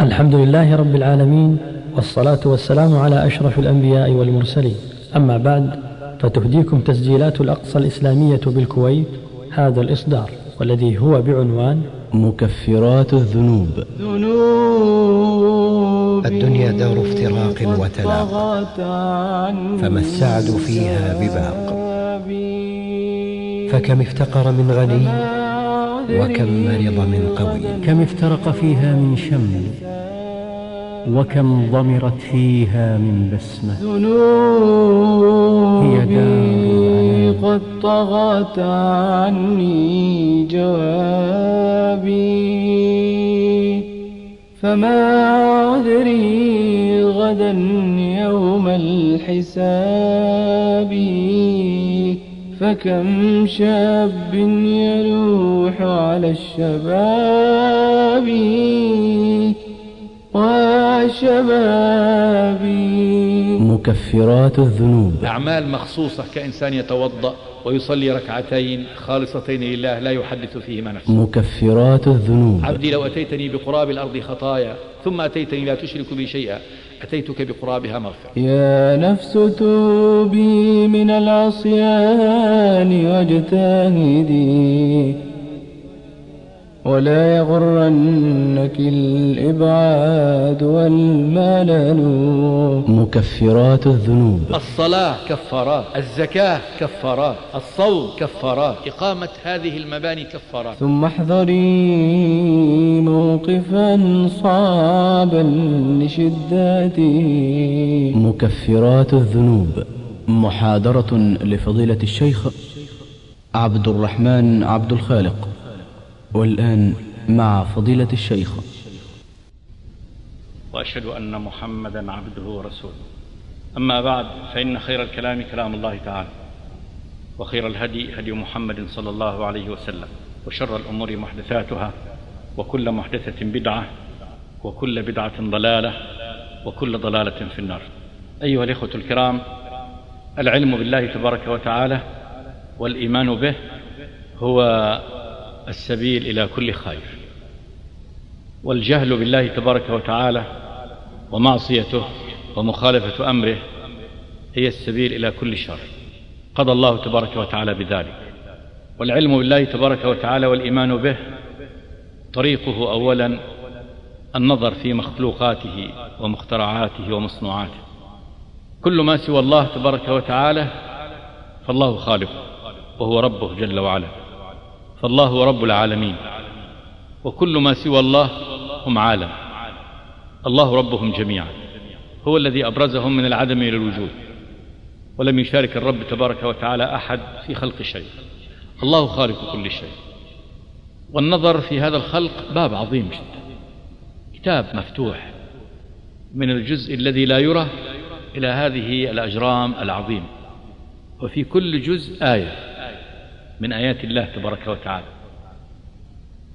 الحمد لله رب العالمين والصلاة والسلام على أشرف الأنبياء والمرسلين. أما بعد فتهديكم تسجيلات الأقصى الإسلامية بالكويت هذا الإصدار والذي هو بعنوان مكفرات الذنوب. ذنوب الدنيا دار افتراق وتلاق فما السعد فيها بباق. فكم افتقر من غني وكم مرض من قوي كم افترق فيها من شمل وكم ضمرت فيها من بسمة. ذنوبي قد طغت عني جوابي فما عذري غدا يوم الحساب. فكم شاب يلوح على الشباب؟ وشبابي مكفرات الذنوب. أعمال مخصوصة كإنسان يتوضأ ويصلي ركعتين خالصتين لله لا يحدث فيهما نفسه مكفرات الذنوب. عبدي لو أتيتني بقراب الأرض خطايا ثم أتيتني لا تشرك بي شيئا أتيتك بقرابها مغفرة. يا نفس توبي من العصيان واجتهدي. ولا يغرنك الإبعاد والملل مكفرات الذنوب. الصلاة كفارات الزكاة كفارات الصوم كفارات إقامة هذه المباني كفارات. ثم احذري موقفا صعبا لشدته. مكفرات الذنوب. محاضرة لفضيلة الشيخ عبد الرحمن عبد الخالق. والآن مع فضيلة الشيخ. وأشهد أن محمدا عبده ورسوله. أما بعد فإن خير الكلام كلام الله تعالى وخير الهدي هدي محمد صلى الله عليه وسلم وشر الأمور محدثاتها وكل محدثة بدعة وكل بدعة ضلالة وكل ضلالة في النار. أيها الإخوة الكرام العلم بالله تبارك وتعالى والإيمان به هو السبيل إلى كل خير. والجهل بالله تبارك وتعالى ومعصيته ومخالفة أمره هي السبيل إلى كل شر. قضى الله تبارك وتعالى بذلك. والعلم بالله تبارك وتعالى والإيمان به طريقه أولا النظر في مخلوقاته ومخترعاته ومصنوعاته. كل ما سوى الله تبارك وتعالى فالله خالقه وهو ربه جل وعلا. فالله رب العالمين وكل ما سوى الله هم عالم. الله ربهم جميعا هو الذي أبرزهم من العدم إلى الوجود ولم يشارك الرب تبارك وتعالى أحد في خلق شيء. الله خالق كل شيء. والنظر في هذا الخلق باب عظيم جدا. كتاب مفتوح من الجزء الذي لا يرى إلى هذه الأجرام العظيمة. وفي كل جزء آية. من آيات الله تبارك وتعالى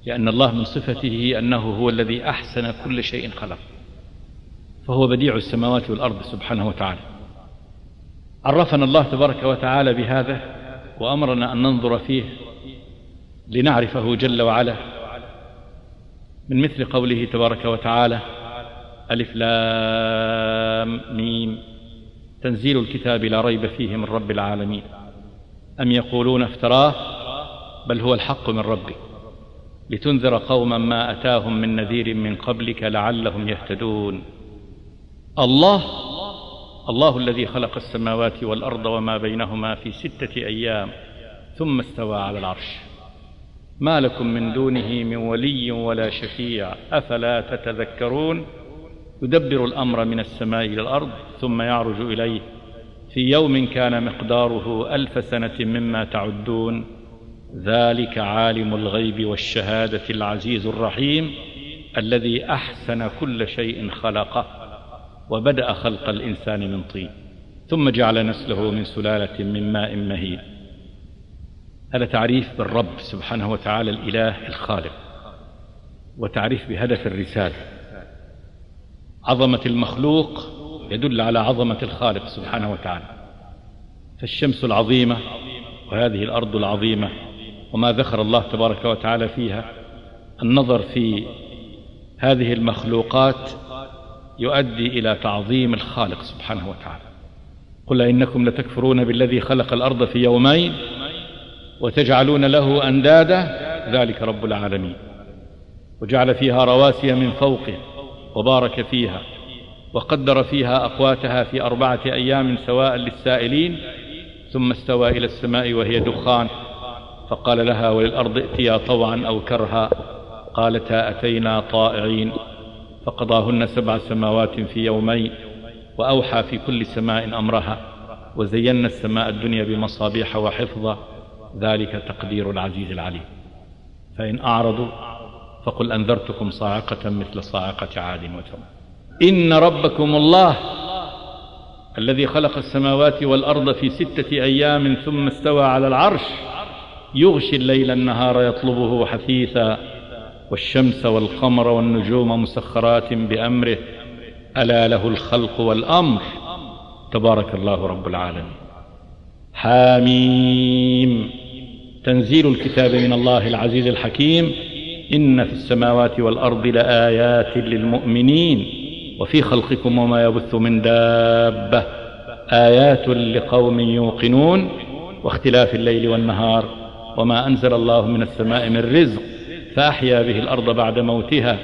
لأن الله من صفته أنه هو الذي أحسن كل شيء خلق فهو بديع السماوات والأرض سبحانه وتعالى. عرفنا الله تبارك وتعالى بهذا وأمرنا أن ننظر فيه لنعرفه جل وعلا. من مثل قوله تبارك وتعالى ألف لام ميم تنزيل الكتاب لا ريب فيه من رب العالمين. أم يقولون افتراه؟ بل هو الحق من ربك. لتنذر قوما ما أتاهم من نذير من قبلك لعلهم يهتدون. الله الله الذي خلق السماوات والأرض وما بينهما في ستة أيام ثم استوى على العرش. ما لكم من دونه من ولي ولا شفيع أفلا تتذكرون؟ يدبر الأمر من السماء إلى الأرض ثم يعرج إليه. في يوم كان مقداره ألف سنة مما تعدون ذلك عالم الغيب والشهادة العزيز الرحيم الذي أحسن كل شيء خلقه وبدأ خلق الإنسان من طين ثم جعل نسله من سلالة من ماء مهين. هذا تعريف بالرب سبحانه وتعالى الإله الخالق وتعريف بهدف الرسالة. عظمة المخلوق يدل على عظمة الخالق سبحانه وتعالى. فالشمس العظيمة وهذه الأرض العظيمة وما ذكر الله تبارك وتعالى فيها النظر في هذه المخلوقات يؤدي إلى تعظيم الخالق سبحانه وتعالى. قل إنكم لتكفرون بالذي خلق الأرض في يومين وتجعلون له أندادا ذلك رب العالمين. وجعل فيها رواسي من فوقه وبارك فيها. وقدر فيها أقواتها في أربعة أيام سواء للسائلين ثم استوى إلى السماء وهي دخان فقال لها وللأرض ائتيا طوعا أو كرها. قالتا أتينا طائعين. فقضاهن سبع سماوات في يومين وأوحى في كل سماء أمرها وزينا السماء الدنيا بمصابيح وحفظا ذلك تقدير العزيز العليم. فإن أعرضوا فقل أنذرتكم صاعقة مثل صاعقة عاد وثمود. إن ربكم الله الذي خلق السماوات والأرض في ستة أيام ثم استوى على العرش يغشي الليل النهار يطلبه حثيثا والشمس والقمر والنجوم مسخرات بأمره ألا له الخلق والأمر تبارك الله رب العالمين حاميم تنزيل الكتاب من الله العزيز الحكيم إن في السماوات والأرض لآيات للمؤمنين وفي خلقكم وما يبث من دابة. آيات لقوم يوقنون واختلاف الليل والنهار وما أنزل الله من السماء من رزق فأحيا به الأرض بعد موتها.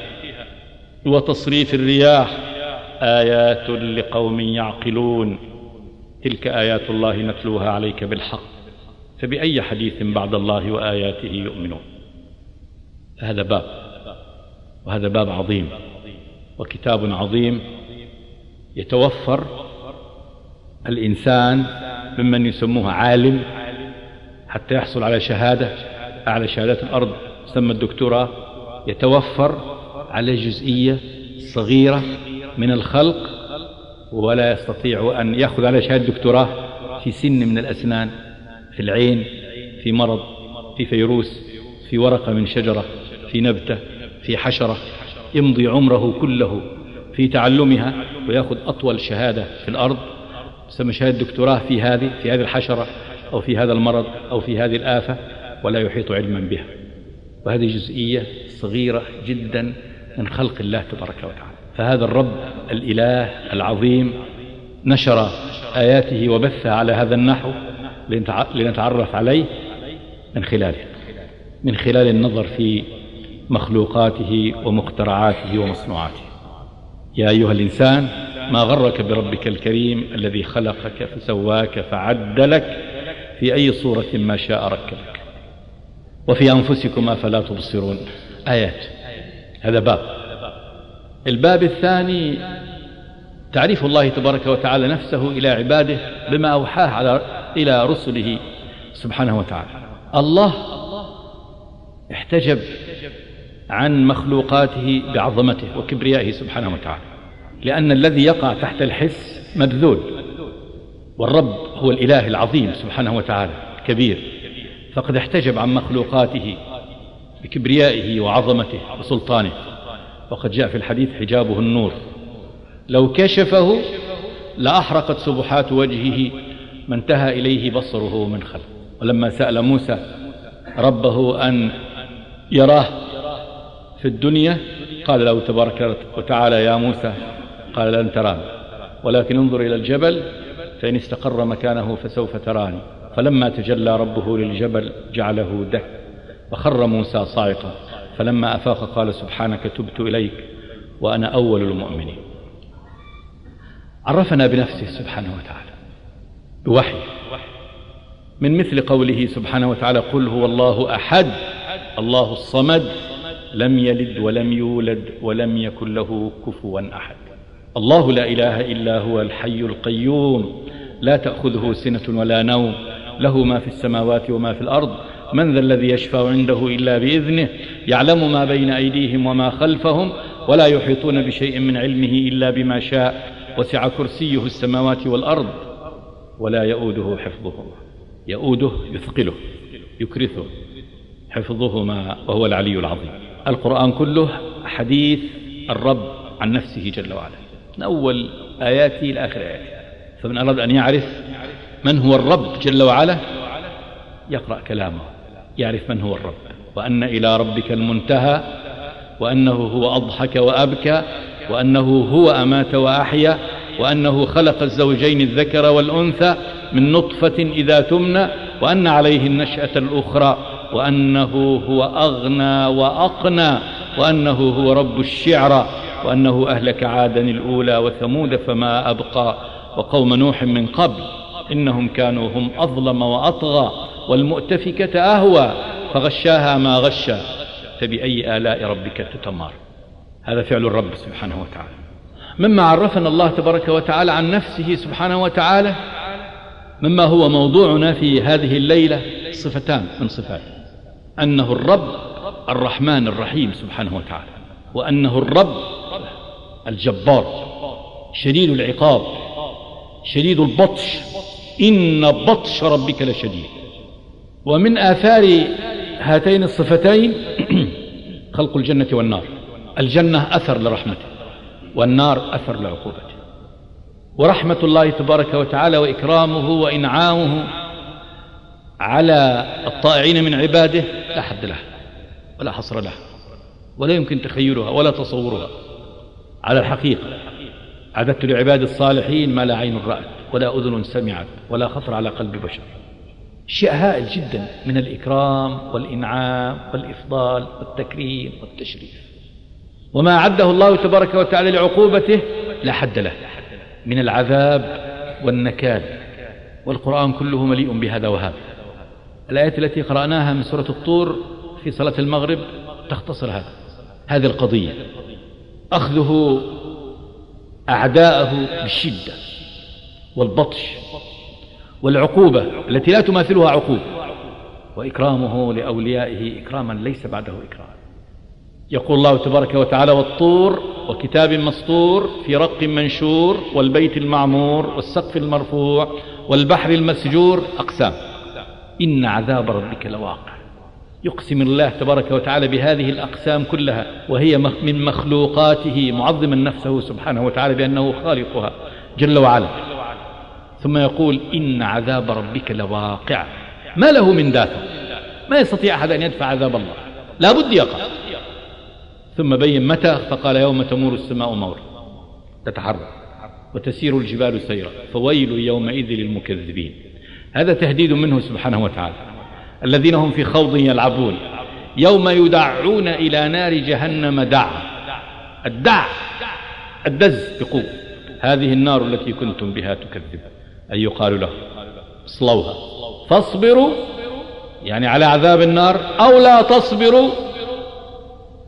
وتصريف الرياح آيات لقوم يعقلون. تلك آيات الله نتلوها عليك بالحق. فبأي حديث بعد الله وآياته يؤمنون؟ هذا باب وهذا باب عظيم. وكتاب عظيم يتوفر الإنسان ممن يسموه عالم حتى يحصل على شهادة أعلى شهادات الأرض تسمى الدكتوراه يتوفر على جزئية صغيرة من الخلق ولا يستطيع أن يأخذ على شهادة دكتوراه في سن من الأسنان في العين في مرض في فيروس في ورقة من شجرة في نبتة في حشرة. يمضي عمره كله في تعلمها ويأخذ أطول شهادة في الأرض. تسمى شهادة دكتوراه في هذه في هذه الحشرة أو في هذا المرض أو في هذه الآفة ولا يحيط علما بها. وهذه جزئية صغيرة جدا من خلق الله تبارك وتعالى. فهذا الرب الإله العظيم نشر آياته وبثها على هذا النحو لنتعرف عليه من خلاله من خلال النظر في مخلوقاته ومخترعاته ومصنوعاته. يا أيها الإنسان ما غرك بربك الكريم الذي خلقك فسواك فعدلك في أي صورة ما شاء ركبك؟ وفي أنفسكم أفلا تبصرون. آيات. هذا باب. الباب الثاني تعريف الله تبارك وتعالى نفسه إلى عباده بما أوحاه على إلى رسله سبحانه وتعالى. الله احتجب عن مخلوقاته بعظمته وكبريائه سبحانه وتعالى. لأن الذي يقع تحت الحس مبذول والرب هو الإله العظيم سبحانه وتعالى كبير فقد احتجب عن مخلوقاته بكبريائه وعظمته وسلطانه. وقد جاء في الحديث حجابه النور لو كشفه لأحرقت سبحات وجهه ما انتهى إليه بصره من خلف. ولما سأل موسى ربه أن يراه في الدنيا؟ قال له تبارك وتعالى يا موسى. قال لن تراني. ولكن انظر إلى الجبل فإن استقر مكانه فسوف تراني. فلما تجلى ربه للجبل جعله دك فخر موسى صاعقا. فلما أفاق قال سبحانك تبت إليك وأنا أول المؤمنين. عرفنا بنفسه سبحانه وتعالى بوحي. من مثل قوله سبحانه وتعالى قل هو الله أحد الله الصمد لم يلد ولم يولد ولم يكن له كفوا أحد. الله لا إله إلا هو الحي القيوم. لا تأخذه سنة ولا نوم. له ما في السماوات وما في الأرض. من ذا الذي يشفع عنده إلا بإذنه؟ يعلم ما بين أيديهم وما خلفهم ولا يحيطون بشيء من علمه إلا بما شاء. وسع كرسيه السماوات والأرض ولا يؤوده حفظهما. يؤوده يثقله يكرثه حفظهما وهو العلي العظيم. القرآن كله حديث الرب عن نفسه جل وعلا. من أول آياته إلى آخر آياته. فمن أراد أن يعرف من هو الرب جل وعلا يقرأ كلامه يعرف من هو الرب. وأن إلى ربك المنتهى وأنه هو أضحك وأبكى وأنه هو أمات وأحيا وأنه خلق الزوجين الذكر والأنثى من نطفة إذا تمنى وأن عليه النشأة الأخرى. وأنه هو أغنى وأقنى وأنه هو رب الشعرى وأنه أهلك عادا الأولى وثمود فما أبقى. وقوم نوح من قبل إنهم كانوا هم أظلم وأطغى والمؤتفكة أهوى فغشاها ما غشى. فبأي آلاء ربك تتمار؟ هذا فعل الرب سبحانه وتعالى. مما عرفنا الله تبارك وتعالى عن نفسه سبحانه وتعالى مما هو موضوعنا في هذه الليلة صفتان من صفاته أنه الرب الرحمن الرحيم سبحانه وتعالى وأنه الرب الجبار شديد العقاب شديد البطش إن بطش ربك لشديد. ومن آثار هاتين الصفتين خلق الجنة والنار. الجنة أثر لرحمته والنار أثر لعقوبته. ورحمة الله تبارك وتعالى وإكرامه وإنعامه على الطائعين من عباده لا حد له ولا حصر له ولا يمكن تخيلها ولا تصورها. على الحقيقة أعددت لعباد الصالحين ما لا عين رأت ولا أذن سمعت ولا خطر على قلب بشر. شيء هائل جدا من الإكرام والإنعام والإفضال والتكريم والتشريف. وما أعده الله تبارك وتعالى لعقوبته لا حد له من العذاب والنكال. والقرآن كله مليء بهذا وهذا. الآيات التي قرأناها من سورة الطور في صلاة المغرب تختصر هذا هذه القضية. أخذه أعداءه بالشدة والبطش والعقوبة التي لا تماثلها عقوبة وإكرامه لأوليائه إكراما ليس بعده إكرام. يقول الله تبارك وتعالى والطور وكتاب مسطور في رق منشور والبيت المعمور والسقف المرفوع والبحر المسجور أقسام. إن عذاب ربك لواقع. يقسم الله تبارك وتعالى بهذه الأقسام كلها وهي من مخلوقاته معظما نفسه سبحانه وتعالى بأنه خالقها جل وعلا. ثم يقول إن عذاب ربك لواقع. ما له من دافع ما يستطيع أحد أن يدفع عذاب الله. لا بد يقع. ثم بين متى؟ فقال يوم تمور السماء مورا تتحرك وتسير الجبال سيرا. فويل يومئذ للمكذبين. هذا تهديد منه سبحانه وتعالى. الذين هم في خوض يلعبون. يوم يدعون إلى نار جهنم دعا الدع. الدز بقوة هذه النار التي كنتم بها تكذبون أي يقال له. اصلوها. فاصبروا. يعني على عذاب النار. أو لا تصبروا.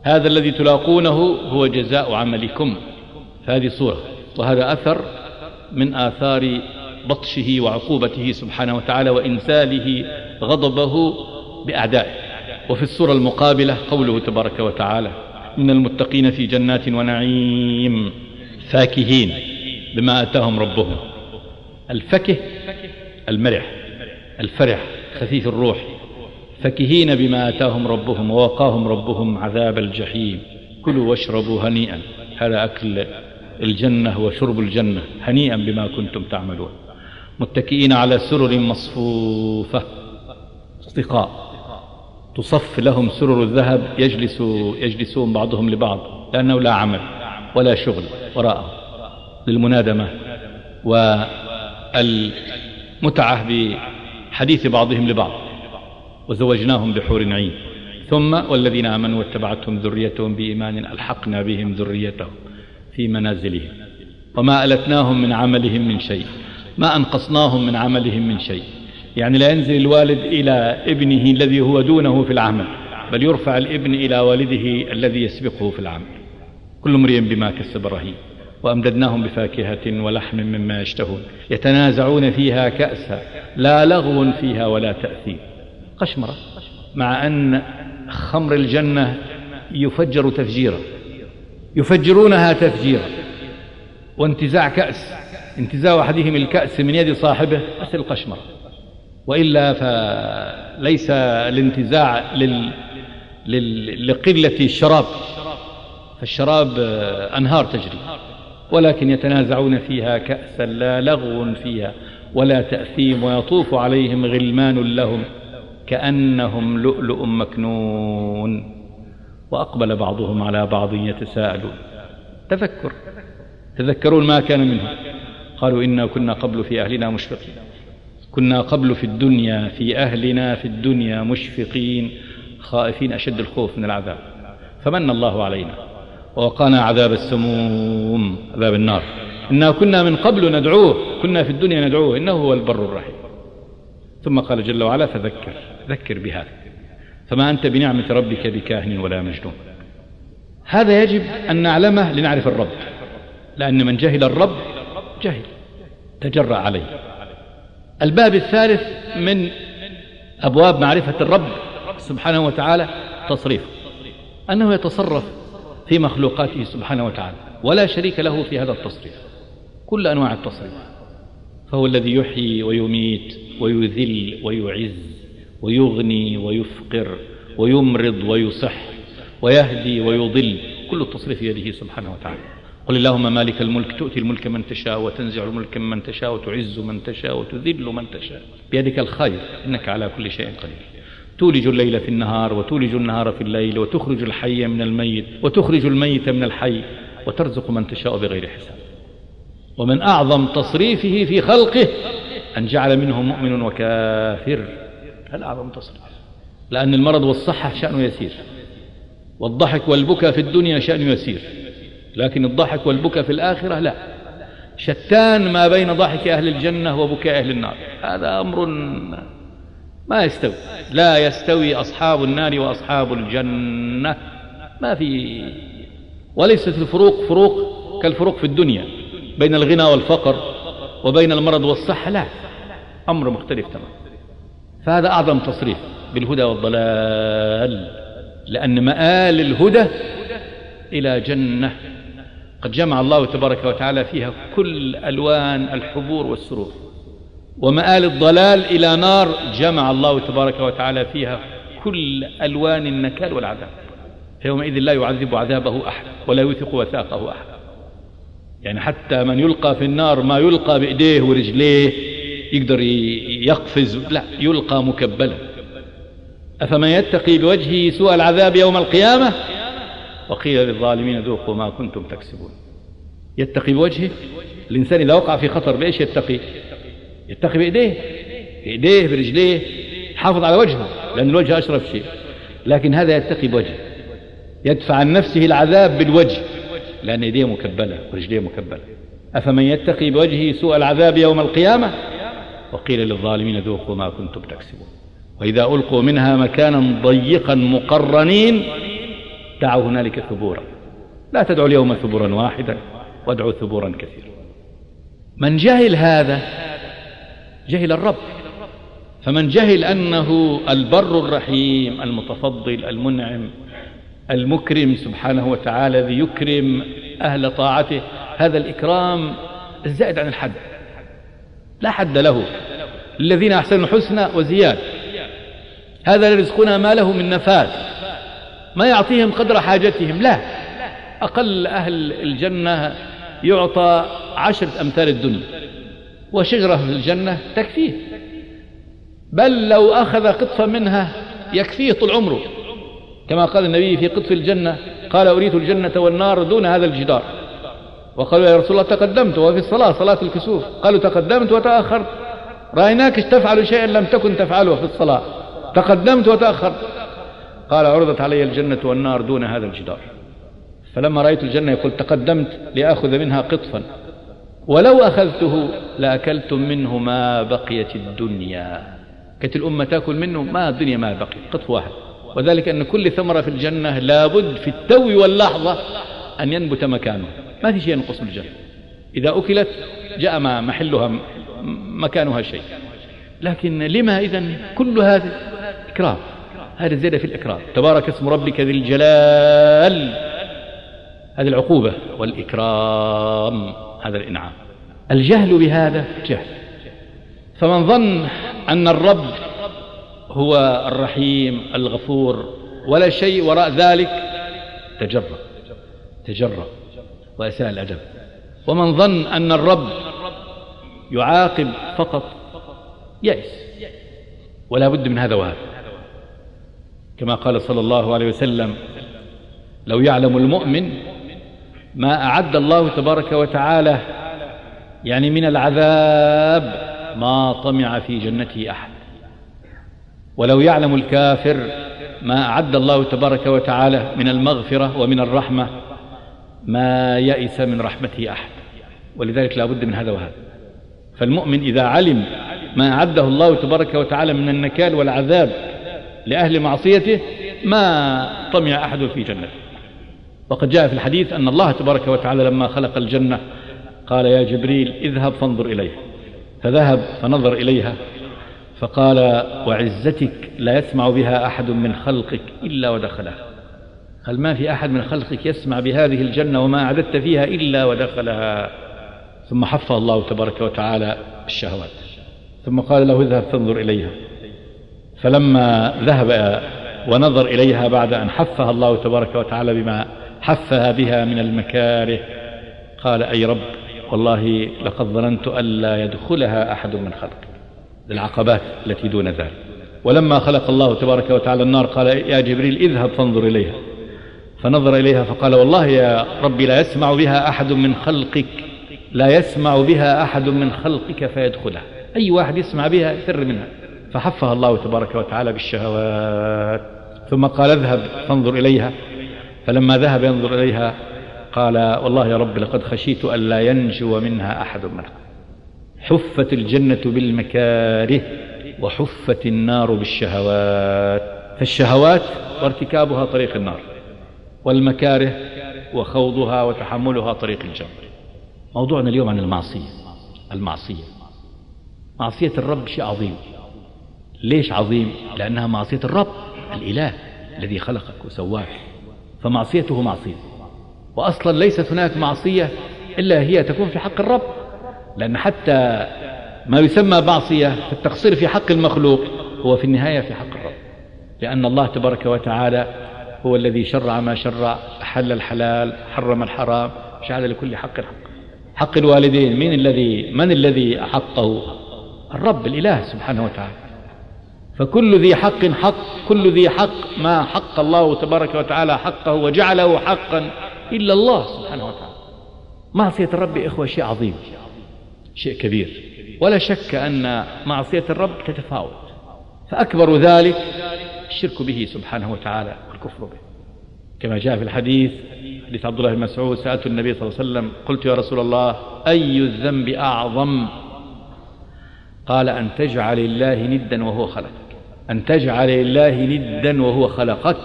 هذا الذي تلاقونه هو جزاء عملكم. فهذه صورة. وهذا أثر من آثار بطشه وعقوبته سبحانه وتعالى وإنساله غضبه بأعدائه. وفي الصورة المقابلة قوله تبارك وتعالى إن المتقين في جنات ونعيم فاكهين بما أتاهم ربهم. الفكه المرح الفرح خفيف الروح. فكهين بما آتاهم ربهم ووقاهم ربهم عذاب الجحيم. كلوا واشربوا هنيئا. هذا أكل الجنة وشرب الجنة. هنيئا بما كنتم تعملون. متكئين على سرر مصفوفة. أصدقاء تصف لهم سرر الذهب يجلس يجلسون بعضهم لبعض لأنه لا عمل ولا شغل وراءه. للمنادمة والمتعة بحديث بعضهم لبعض وزوجناهم بحور عين. ثم والذين آمنوا واتبعتهم ذريتهم بإيمان ألحقنا بهم ذريتهم في منازلهم وما ألتناهم من عملهم من شيء. ما أنقصناهم من عملهم من شيء. يعني لا ينزل الوالد إلى ابنه الذي هو دونه في العمل بل يرفع الابن إلى والده الذي يسبقه في العمل. كل امرئ بما كسب رهين وأمددناهم بفاكهة ولحم مما يشتهون يتنازعون فيها كأسا لا لغو فيها ولا تأثير قشمرة مع أن خمر الجنة يفجر تفجيرا يفجرونها تفجيرا وانتزاع كأس. انتزاع أحدهم الكأس من يد صاحبه مثل القشمرة وإلا فليس الانتزاع لل... لل... لقلة الشراب فالشراب أنهار تجري ولكن يتنازعون فيها كأسا لا لغو فيها ولا تأثيم ويطوف عليهم غلمان لهم كأنهم لؤلؤ مكنون. وأقبل بعضهم على بعض يتساءلون. تذكر تذكرون ما كان منهم. قالوا إنا كنا قبل في أهلنا مشفقين. كنا قبل في الدنيا في أهلنا في الدنيا مشفقين. خائفين أشد الخوف من العذاب. فمن الله علينا. ووقانا عذاب السموم عذاب النار. إنا كنا من قبل ندعوه كنا في الدنيا ندعوه إنه هو البر الرحيم. ثم قال جل وعلا فذكر ذكر بهذا فما أنت بنعمة ربك بكاهن ولا مجنون. هذا يجب أن نعلمه لنعرف الرب. لأن من جهل الرب جهل تجرأ عليه. الباب الثالث من أبواب معرفة الرب سبحانه وتعالى تصريف. أنه يتصرف في مخلوقاته سبحانه وتعالى ولا شريك له في هذا التصريف. كل أنواع التصريف. فهو الذي يحيي ويميت ويذل ويعز ويغني ويفقر ويمرض ويصح ويهدي ويضل. كل التصريف بيده سبحانه وتعالى. قل اللهم مالك الملك تؤتي الملك من تشاء وتنزع الملك من تشاء وتعز من تشاء وتذل من تشاء. بيدك الخير إنك على كل شيء قدير. تولج الليل في النهار وتولج النهار في الليل وتخرج الحي من الميت وتخرج الميت من الحي وترزق من تشاء بغير حساب. ومن أعظم تصريفه في خلقه أن جعل منهم مؤمن وكافر. هذا أعظم تصريف. لأن المرض والصحة شأنه يسير. والضحك والبكى في الدنيا شأنه يسير. لكن الضحك والبكى في الآخرة لا. شتان ما بين ضحك أهل الجنة وبكاء أهل النار. هذا أمر ما يستوي. لا يستوي أصحاب النار وأصحاب الجنة. ما في. وليست الفروق فروق كالفروق في الدنيا. بين الغنى والفقر وبين المرض والصحة لا. أمر مختلف تماما فهذا أعظم تصريف بالهدى والضلال. لأن مآل الهدى إلى جنة. قد جمع الله تبارك وتعالى فيها كل ألوان الحبور والسرور. ومآل الضلال إلى نار جمع الله تبارك وتعالى فيها كل ألوان النكال والعذاب. فيومئذ لا يعذب عذابه أحد ولا يوثق وثاقه أحد. يعني حتى من يلقى في النار ما يلقى بإيديه ورجليه يقدر يقفز لا يلقى مكبلا. أفمن يتقي بوجهه سوء العذاب يوم القيامة؟ وقيل للظالمين ذوقوا ما كنتم تكسبون. يتقي بوجهه؟ الإنسان إذا وقع في خطر بإيش يتقي؟ يتقي بإيديه. بإيديه برجليه. حافظ على وجهه لأن الوجه أشرف شيء. لكن هذا يتقي بوجهه. يدفع عن نفسه العذاب بالوجه لأن يديه مكبلة ورجليه مكبلة. أفمن يتقي بوجهه سوء العذاب يوم القيامة؟ وقيل للظالمين ذوقوا ما كنتم تكسبون. وإذا ألقوا منها مكانا ضيقا مقرنين دعوا هنالك ثبورا. لا تدعوا اليوم ثبورا واحدا وادعوا ثبورا كثيرا. من جهل هذا؟ جهل الرب. فمن جهل أنه البر الرحيم المتفضل المنعم المكرم سبحانه وتعالى الذي يكرم أهل طاعته هذا الإكرام الزائد عن الحد. لا حد له. للذين أحسنوا الحسنى وزيادة. هذا رزقنا ما له من نفاذ. ما يعطيهم قدر حاجتهم لا. أقل أهل الجنة يعطى عشرة أمثال الدنيا وشجرة في الجنة تكفيه. بل لو أخذ قطفة منها يكفيه طول عمره. كما قال النبي في قطف الجنة قال أريد الجنة والنار دون هذا الجدار. وقالوا يا رسول الله تقدمت وفي الصلاة صلاة الكسوف. قالوا تقدمت وتأخرت. رأيناك تفعل شيئا لم تكن تفعله في الصلاة. تقدمت وتأخرت. قال عرضت علي الجنة والنار دون هذا الجدار. فلما رأيت الجنة يقول تقدمت لأخذ منها قطفا. ولو أخذته لأكلتم منه ما بقيت الدنيا. كانت الأمة تأكل منه ما الدنيا ما بقي قطف واحد. وذلك أن كل ثمرة في الجنة لابد في التو واللحظة أن ينبت مكانه. ما في شيء ينقص من الجنة. إذا أكلت جاء ما محلها مكانها شيء. لكن لما إذا كل هذا إكرام هذا زيادة في الإكرام تبارك اسم ربك ذي الجلال. هذه العقوبة والإكرام. هذا الإنعام. الجهل بهذا جهل. فمن ظن أن الرب هو الرحيم الغفور ولا شيء وراء ذلك تجرأ. تجرأ. وأساء الأدب. ومن ظن أن الرب يعاقب فقط يأس ولا بد من هذا وهذا. كما قال صلى الله عليه وسلم لو يعلم المؤمن ما أعد الله تبارك وتعالى يعني من العذاب ما طمع في جنته أحد. ولو يعلم الكافر ما أعد الله تبارك وتعالى من المغفرة ومن الرحمة ما يئس من رحمته أحد. ولذلك لا بد من هذا وهذا. فالمؤمن إذا علم ما أعده الله تبارك وتعالى من النكال والعذاب لأهل معصيته ما طمع أحد في جنته. وقد جاء في الحديث أن الله تبارك وتعالى لما خلق الجنة قال يا جبريل اذهب فانظر إليها. فذهب فنظر إليها فقال وعزتك لا يسمع بها أحد من خلقك إلا ودخلها. قال ما في أحد من خلقك يسمع بهذه الجنة وما أعددت فيها إلا ودخلها. ثم حفظ الله تبارك وتعالى الشهوات. ثم قال له اذهب فانظر إليها. فلما ذهب ونظر إليها بعد أن حفها الله تبارك وتعالى بما حفها بها من المكاره قال أي رب والله لقد ظننت ألا يدخلها أحد من خلقك. للعقبات التي دون ذلك. ولما خلق الله تبارك وتعالى النار قال يا جبريل اذهب فانظر إليها. فنظر إليها فقال والله يا ربي لا يسمع بها أحد من خلقك لا يسمع بها أحد من خلقك فيدخلها. أي واحد يسمع بها يفر منها. فحفها الله تبارك وتعالى بالشهوات. ثم قال اذهب فانظر إليها. فلما ذهب ينظر إليها قال والله يا رب لقد خشيت ألا ينجو منها أحد منها حفت الجنة بالمكاره وحفت النار بالشهوات. فالشهوات وارتكابها طريق النار والمكاره وخوضها وتحملها طريق الجنة موضوعنا اليوم عن المعصية. المعصية. معصية الرب شيء عظيم. ليش عظيم؟ لأنها معصية الرب الإله الذي خلقك وسواك. فمعصيته معصية. وأصلا ليست هناك معصية إلا هي تكون في حق الرب. لأن حتى ما يسمى معصية في التقصير في حق المخلوق هو في النهاية في حق الرب. لأن الله تبارك وتعالى هو الذي شرع ما شرع حل الحلال حرم الحرام جعل لكل حق حق حق الوالدين من الذي من الذي أحقه؟ الرب الإله سبحانه وتعالى. فكل ذي حق حق كل ذي حق ما حق الله تبارك وتعالى حقه وجعله حقا إلا الله سبحانه وتعالى. معصية الرب إخوة شيء عظيم شيء كبير. ولا شك أن معصية الرب تتفاوت فأكبر ذلك الشرك به سبحانه وتعالى والكفر به. كما جاء في الحديث حديث عبد الله بن مسعود سألت النبي صلى الله عليه وسلم قلت يا رسول الله أي الذنب أعظم؟ قال أن تجعل الله ندا وهو خلقك أن تجعل الله ندا وهو خلقك.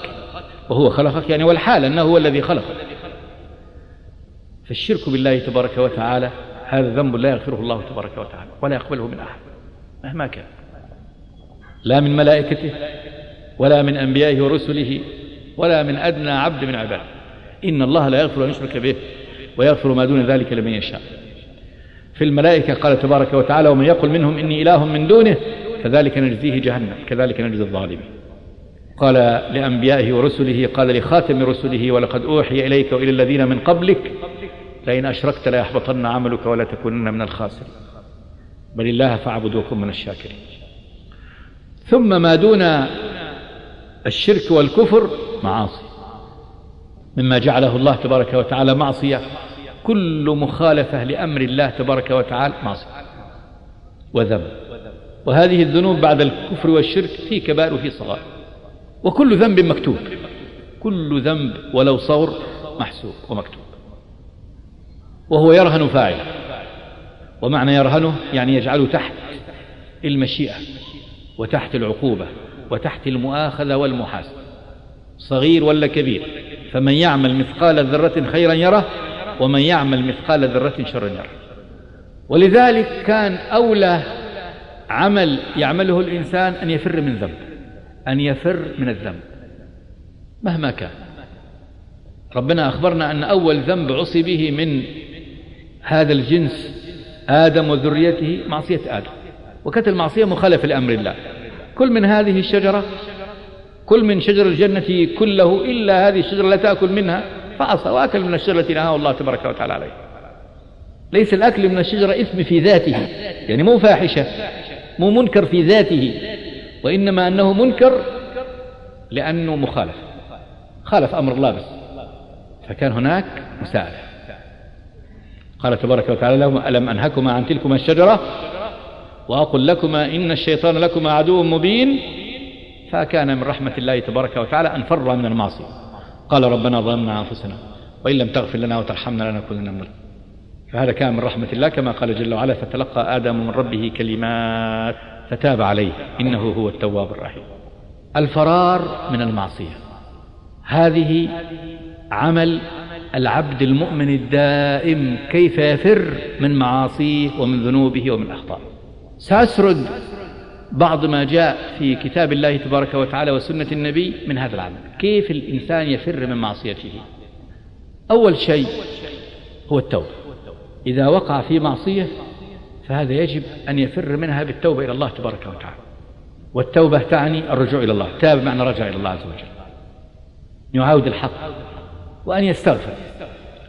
وهو خلقك يعني والحال أنه هو الذي خلقك فالشرك بالله تبارك وتعالى هذا ذنب لا يغفره الله تبارك وتعالى ولا يقبله من أحد مهما كان. لا من ملائكته ولا من أنبيائه ورسله ولا من أدنى عبد من عباده إن الله لا يغفر أن يشرك به ويغفر ما دون ذلك لمن يشاء. في الملائكة قال تبارك وتعالى ومن يقل منهم إني إله من دونه فذلك نجزيه جهنم كذلك نجزي الظالمين. قال لأنبيائه ورسله قال لخاتم رسله ولقد أوحي إليك وإلى الذين من قبلك لئن أشركت ليحبطن عملك ولا تكونن من الخاسرين. بل الله فاعبد وكن من الشاكرين. ثم ما دون الشرك والكفر معاصي. مما جعله الله تبارك وتعالى معصية كل مخالفة لأمر الله تبارك وتعالى معصية. وذنب. وهذه الذنوب بعد الكفر والشرك في كبائر وفي صغائر. وكل ذنب مكتوب. كل ذنب ولو صور محسوب ومكتوب. وهو يرهن فاعله ومعنى يرهنه يعني يجعله تحت المشيئة وتحت العقوبة وتحت المؤاخذة والمحاسبة. صغير ولا كبير. فمن يعمل مثقال ذرة خيرا يره ومن يعمل مثقال ذرة شرا يره. ولذلك كان أولى عمل يعمله الإنسان أن يفر من ذنب أن يفر من الذنب. مهما كان. ربنا أخبرنا أن أول ذنب عصي به من هذا الجنس آدم وذريته معصية آدم. وكانت المعصية مخالفة لأمر الله. كل من هذه الشجرة كل من شجر الجنة كله إلا هذه الشجرة لا تأكل منها فعصى وأكل من الشجرة التي نهاه الله تبارك وتعالى عليه. ليس الأكل من الشجرة إثم في ذاته يعني مو فاحشة. مو منكر في ذاته وإنما أنه منكر لأنه مخالف خالف أمر الله بس فكان هناك مساءلة. قال تبارك وتعالى لهم ألم أنهكما عن تلكما الشجرة؟ وأقول لكما إن الشيطان لكما عدو مبين. فكان من رحمة الله تبارك وتعالى أن فر من المعصية. قال ربنا ظلمنا أنفسنا وإن لم تغفر لنا وترحمنا لنكونن من فهذا كان من رحمة الله كما قال جل وعلا فتلقى آدم من ربه كلمات فتاب عليه إنه هو التواب الرحيم. الفرار من المعصية. هذه عمل العبد المؤمن الدائم كيف يفر من معاصيه ومن ذنوبه ومن أخطائه. سأسرد بعض ما جاء في كتاب الله تبارك وتعالى وسنة النبي من هذا العمل. كيف الإنسان يفر من معصيته؟ أول شيء هو التوبة. إذا وقع في معصية فهذا يجب أن يفر منها بالتوبة إلى الله تبارك وتعالى. والتوبة تعني الرجوع إلى الله تاب معنى رجع إلى الله عز وجل. يعاود الحق وأن يستغفر.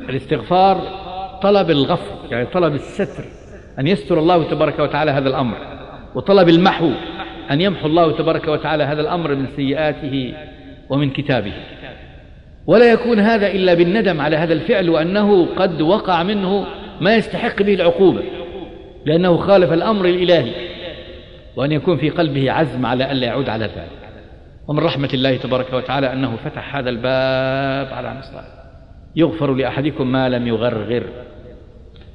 الاستغفار طلب الغفر يعني طلب الستر أن يستر الله تبارك وتعالى هذا الأمر. وطلب المحو أن يمحو الله تبارك وتعالى هذا الأمر من سيئاته ومن كتابه. ولا يكون هذا إلا بالندم على هذا الفعل وأنه قد وقع منه ما يستحق به العقوبة لأنه خالف الأمر الإلهي وأن يكون في قلبه عزم على ألا يعود على ذلك. ومن رحمة الله تبارك وتعالى أنه فتح هذا الباب على مصراعي يغفر لأحدكم ما لم يغرغر.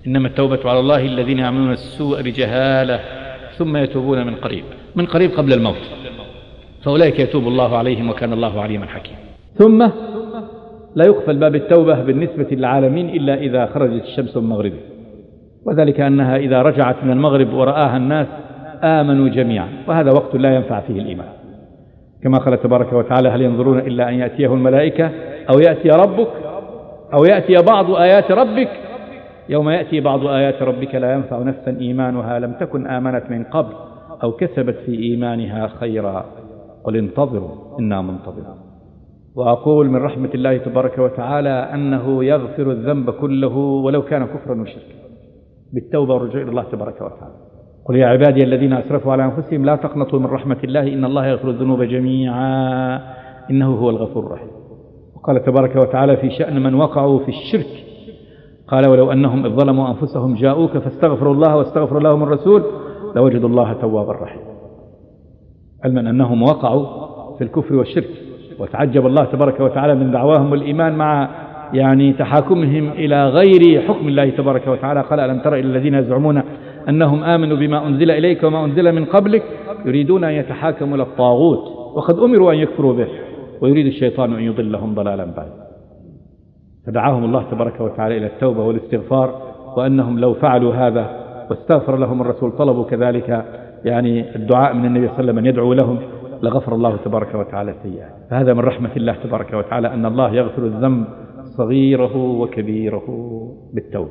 إنما التوبة على الله الذين يعملون السوء بجهالة ثم يتوبون من قريب من قريب قبل الموت. فأولئك يتوب الله عليهم وكان الله عليما حكيما. ثم لا يقفل باب التوبة بالنسبة للعالمين إلا إذا خرجت الشمس من مغربه. وذلك أنها إذا رجعت من المغرب ورآها الناس آمنوا جميعا وهذا وقت لا ينفع فيه الإيمان. كما قال تبارك وتعالى هل ينظرون إلا أن يأتيه الملائكة أو يأتي ربك أو يأتي بعض آيات ربك؟ يوم يأتي بعض آيات ربك لا ينفع نفسا إيمانها لم تكن آمنت من قبل أو كسبت في إيمانها خيرا. قل انتظروا إنا منتظرون. وأقول من رحمة الله تبارك وتعالى أنه يغفر الذنب كله ولو كان كفرا وشركا. بالتوبة والرجوع إلى الله تبارك وتعالى. قل يا عبادي الذين أسرفوا على أنفسهم لا تقنطوا من رحمة الله إن الله يغفر الذنوب جميعا. إنه هو الغفور الرحيم. وقال تبارك وتعالى في شأن من وقعوا في الشرك. قال ولو أنهم إذ ظلموا أنفسهم جاءوك فاستغفروا الله واستغفر لهم الرسول لوجدوا الله توابا رحيما. علما أنهم وقعوا في الكفر والشرك. وتعجب الله تبارك وتعالى من دعواهم والإيمان مع يعني تحاكمهم إلى غير حكم الله تبارك وتعالى. قال ألم تر إلى الذين يزعمون أنهم آمنوا بما أنزل إليك وما أنزل من قبلك يريدون أن يتحاكموا إلى الطاغوت وقد أمروا أن يكفروا به ويريد الشيطان أن يضلهم ضلالا بعيدا. فدعاهم الله تبارك وتعالى إلى التوبة والاستغفار وأنهم لو فعلوا هذا واستغفر لهم الرسول طلبوا كذلك يعني الدعاء من النبي صلى الله عليه وسلم أن يدعو لهم. لغفر الله تبارك وتعالى السيئات. فهذا من رحمة الله تبارك وتعالى أن الله يغفر الذنب صغيره وكبيره بالتوبة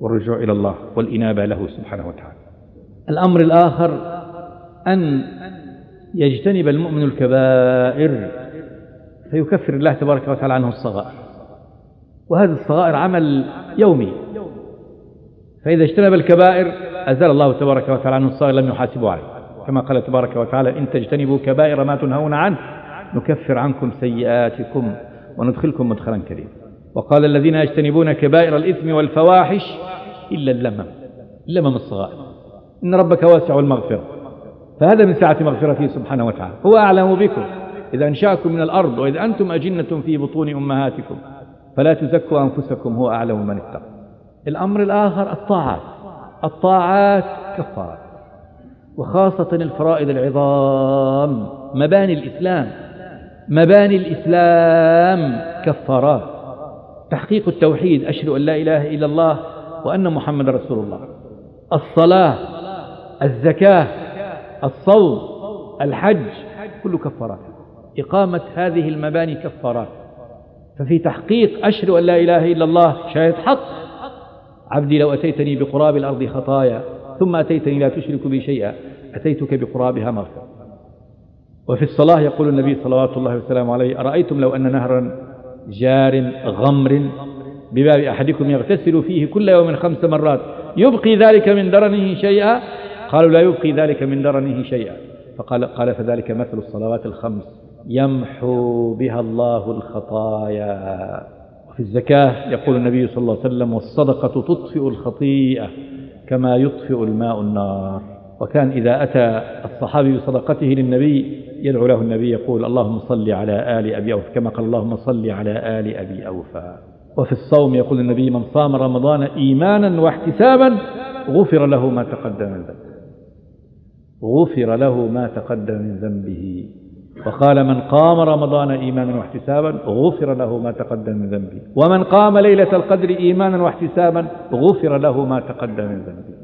والرجوع إلى الله والإنابة له سبحانه وتعالى. الأمر الآخر أن يجتنب المؤمن الكبائر فيكفر الله تبارك وتعالى عنه الصغائر. وهذه الصغائر عمل يومي. فإذا اجتنب الكبائر أزال الله تبارك وتعالى عنه الصغائر لم يحاسبه عليه. كما قال تبارك وتعالى إن تجتنبوا كبائر ما تنهون عنه نكفر عنكم سيئاتكم وندخلكم مدخلا كريما. وقال الذين يجتنبون كبائر الإثم والفواحش إلا اللمم اللمم الصغائر إن ربك واسع المغفرة. فهذا من سعة مغفرته سبحانه وتعالى. هو أعلم بكم. إذا أنشأكم من الأرض وإذا أنتم أجنة في بطون أمهاتكم فلا تزكوا أنفسكم هو أعلم من اتقى. الأمر الآخر الطاعات. الطاعات كفارات وخاصة الفرائض العظام مباني الإسلام مباني الإسلام كفارات. تحقيق التوحيد أشهد أن لا إله إلا الله وأن محمد رسول الله. الصلاة الزكاة الصوم الحج كل كفارات. إقامة هذه المباني كفارات. ففي تحقيق أشهد أن لا إله إلا الله شاهد حق. عبدي لو أتيتني بقراب الأرض خطايا ثم أتيتني لا تشرك بي شيئا. أتيتك بقرابها مغفرة. وفي الصلاة يقول النبي صلوات الله وسلامه عليه أرأيتم لو أن نهرا جار غمر بباب أحدكم يغتسل فيه كل يوم خمس مرات يبقي ذلك من درنه شيئا؟ قالوا لا يبقي ذلك من درنه شيئا. فقال قال فذلك مثل الصلوات الخمس. يمحو بها الله الخطايا. وفي الزكاة يقول النبي صلى الله عليه وسلم والصدقة تطفئ الخطيئة. كما يطفئ الماء النار. وكان إذا أتى الصحابي بصدقته للنبي يدعو له النبي يقول اللهم صل على آل أبي أوفى كما قال اللهم صل على آل أبي أوفى. وفي الصوم يقول النبي من صام رمضان إيمانا واحتسابا غفر له ما تقدم من ذنبه. غفر له ما تقدم من ذنبه. وقال من قام رمضان إيمانا واحتسابا غفر له ما تقدم من ذنبه. ومن قام ليلة القدر إيمانا واحتسابا غفر له ما تقدم من ذنبه.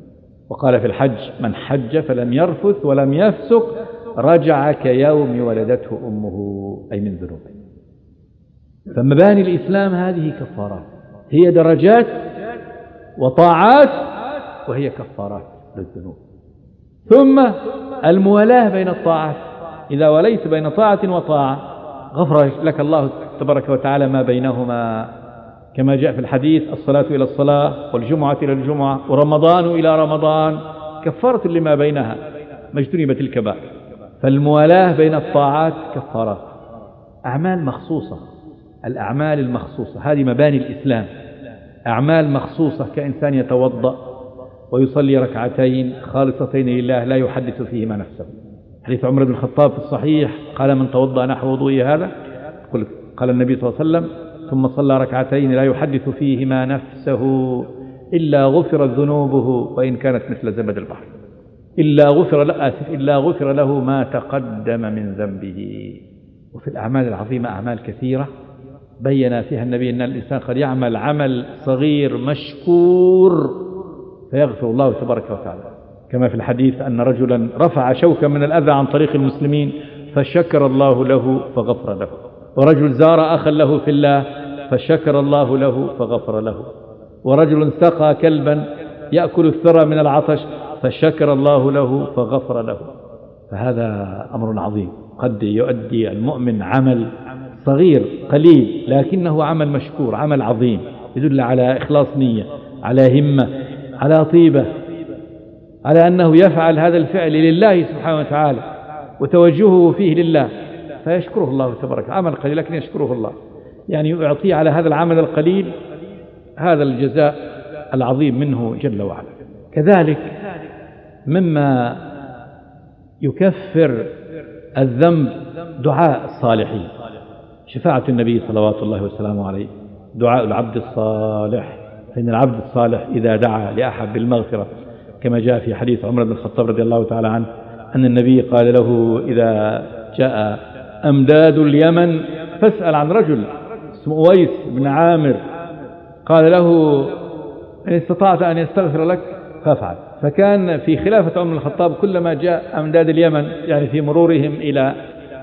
وقال في الحج من حج فلم يرفث ولم يفسق رجع كيوم ولدته أمه. أي من ذنوبه. فمباني الإسلام هذه كفارات. هي درجات وطاعات وهي كفارات للذنوب. ثم الموالاة بين الطاعات. إذا وليت بين طاعة وطاعة غفر لك الله تبارك وتعالى ما بينهما. كما جاء في الحديث الصلاة إلى الصلاة والجمعة إلى الجمعة ورمضان إلى رمضان كفارة لما بينها ما اجتنبت الكبائر. فالموالاة بين الطاعات كفارات. أعمال مخصوصة الأعمال المخصوصة هذه مباني الإسلام. أعمال مخصوصة كإنسان يتوضأ ويصلي ركعتين خالصتين لله لا يحدث فيهما نفسه. حديث عمر بن الخطاب في الصحيح قال من توضأ نحو وضوء هذا؟ قال النبي صلى الله عليه وسلم ثم صلى ركعتين لا يحدث فيهما نفسه إلا غفرت ذنوبه وإن كانت مثل زبد البحر. إلا غفر له آسف إلا غفر له ما تقدم من ذنبه. وفي الأعمال العظيمة أعمال كثيرة بين فيها النبي أن الإنسان قد يعمل عمل صغير مشكور فيغفر الله تبارك وتعالى. كما في الحديث أن رجلا رفع شوكا من الأذى عن طريق المسلمين فشكر الله له فغفر له. ورجل زار أخا له في الله فشكر الله له فغفر له. ورجل سقى كلبا يأكل الثرى من العطش فشكر الله له فغفر له. فهذا أمر عظيم. قد يؤدي المؤمن عمل صغير قليل لكنه عمل مشكور عمل عظيم يدل على إخلاص نية على همة على طيبة. على أنه يفعل هذا الفعل لله سبحانه وتعالى وتوجهه فيه لله فيشكره الله تبارك عمل قليل لكن يشكره الله. يعني يعطيه على هذا العمل القليل هذا الجزاء العظيم منه جل وعلا. كذلك مما يكفر الذنب دعاء الصالحين شفاعة النبي صلوات الله وسلامه عليه دعاء العبد الصالح فإن العبد الصالح إذا دعا لأحد بالمغفرة كما جاء في حديث عمر بن الخطاب رضي الله تعالى عنه أن النبي قال له إذا جاء أمداد اليمن فاسأل عن رجل اسمه أويس بن عامر. قال له إن استطعت أن يستغفر لك فافعل. فكان في خلافة عمر الخطاب كلما جاء أمداد اليمن يعني في مرورهم إلى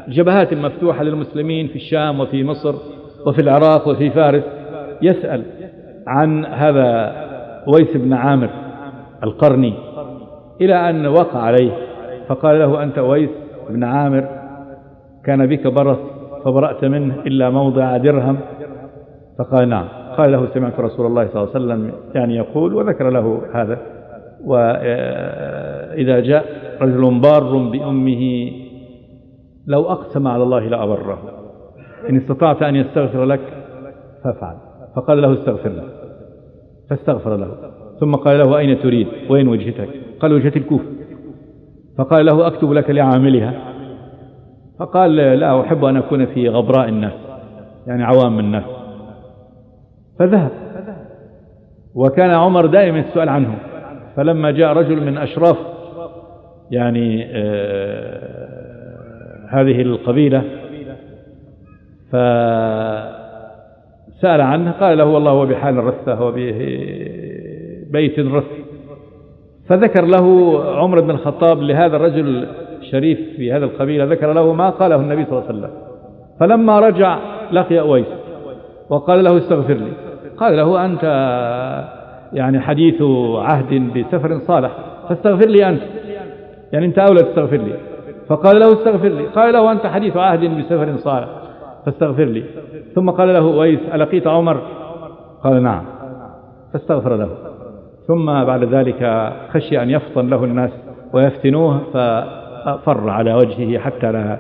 جبهات مفتوحة للمسلمين في الشام وفي مصر وفي العراق وفي فارس يسأل عن هذا ويس بن عامر. القرني إلى أن وقع عليه. فقال له أنت ويس بن عامر كان بك برص فبرأت منه إلا موضع درهم. فقال نعم. قال له سمعت رسول الله صلى الله عليه وسلم يعني يقول وذكر له هذا. وإذا جاء رجل بار بأمه لو أقسم على الله لأبره إن استطعت أن يستغفر لك فافعل. فقال له استغفر له. فاستغفر له. ثم قال له أين تريد؟ وين وجهتك؟ قال وجهة الكوفة فقال له أكتب لك لعاملها. فقال لا أحب أن أكون في غبراء الناس يعني عوام الناس. فذهب. وكان عمر دائما السؤال عنه. فلما جاء رجل من أشراف يعني آه هذه القبيلة فسأل عنه قال له والله هو بحال رثة وببيت رث فذكر له عمر بن الخطاب لهذا الرجل الشريف في هذه القبيلة ذكر له ما قاله النبي صلى الله عليه وسلم. فلما رجع لقي أويس وقال له استغفر لي. قال له أنت يعني حديث عهد بسفر صالح فاستغفر لي أنت. يعني أنت أولى تستغفر لي. فقال له استغفر لي. قال له أنت حديث عهد بسفر صالح فاستغفر لي. ثم قال له ويس ألقيت عمر؟ قال نعم. فاستغفر له. ثم بعد ذلك خشي أن يفطن له الناس ويفتنوه ففر على وجهه حتى لا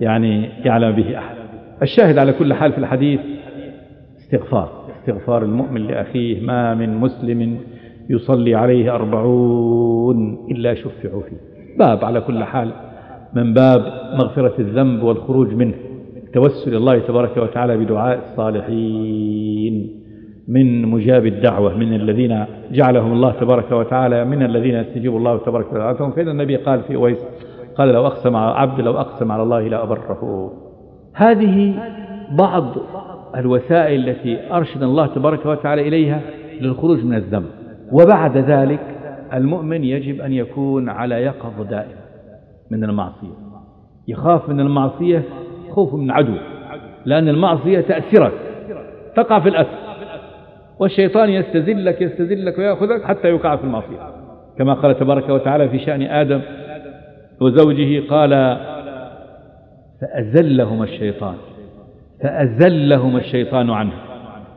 يعني يعلم به أحد. الشاهد على كل حال في الحديث استغفار استغفار المؤمن لأخيه ما من مسلم يصلي عليه أربعون إلا شفعوا فيه. باب على كل حال من باب مغفرة الذنب والخروج منه توسل الله تبارك وتعالى بدعاء الصالحين. من مجاب الدعوة من الذين جعلهم الله تبارك وتعالى من الذين يستجيب الله تبارك وتعالى. فإن النبي قال في أويس قال لو أقسم على عبد لو أقسم على الله لأبره هذه بعض الوسائل التي أرشد الله تبارك وتعالى إليها للخروج من الذنب. وبعد ذلك المؤمن يجب أن يكون على يقظة دائما من المعصية. يخاف من المعصية خوف من عدو لأن المعصية تأثرك تقع في الأثر والشيطان يستزلك يستزلك ويأخذك حتى يقع في المعصية. كما قال تبارك وتعالى في شأن آدم وزوجه قال فأزلهما الشيطان. فأزلهما الشيطان عنه.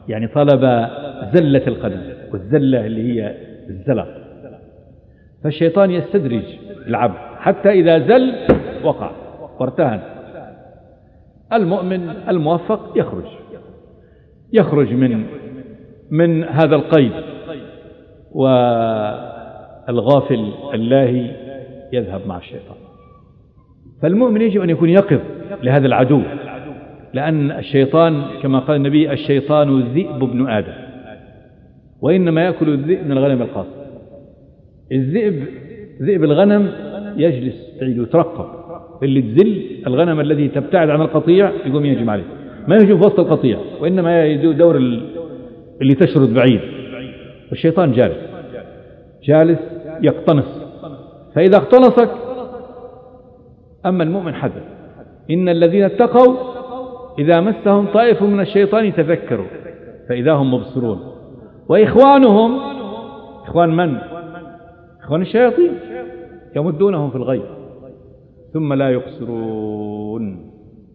يعني طلب زلة القدم والزلة اللي هي الزلق. فالشيطان يستدرج العبد حتى إذا زل وقع وارتهن. المؤمن الموفق يخرج. يخرج من من هذا القيد والغافل اللاهي يذهب مع الشيطان. فالمؤمن يجب أن يكون يقظ لهذا العدو لأن الشيطان كما قال النبي الشيطان ذئب ابن آدم وإنما يأكل الذئب من الغنم القاصر الذئب ذئب الغنم يجلس بعيد ويترقب اللي تزل الغنم الذي تبتعد عن القطيع يقوم يهجم عليه. ما يهجم في وسط القطيع وإنما دور اللي تشرد بعيد. والشيطان جالس. جالس يقتنص. فإذا اقتنصك أما المؤمن حذر. إن الذين اتقوا إذا مسهم طائف من الشيطان تذكروا فإذا هم مبصرون. وإخوانهم إخوان من؟ إخوان الشياطين يمدونهم في الغي ثم لا يقصرون.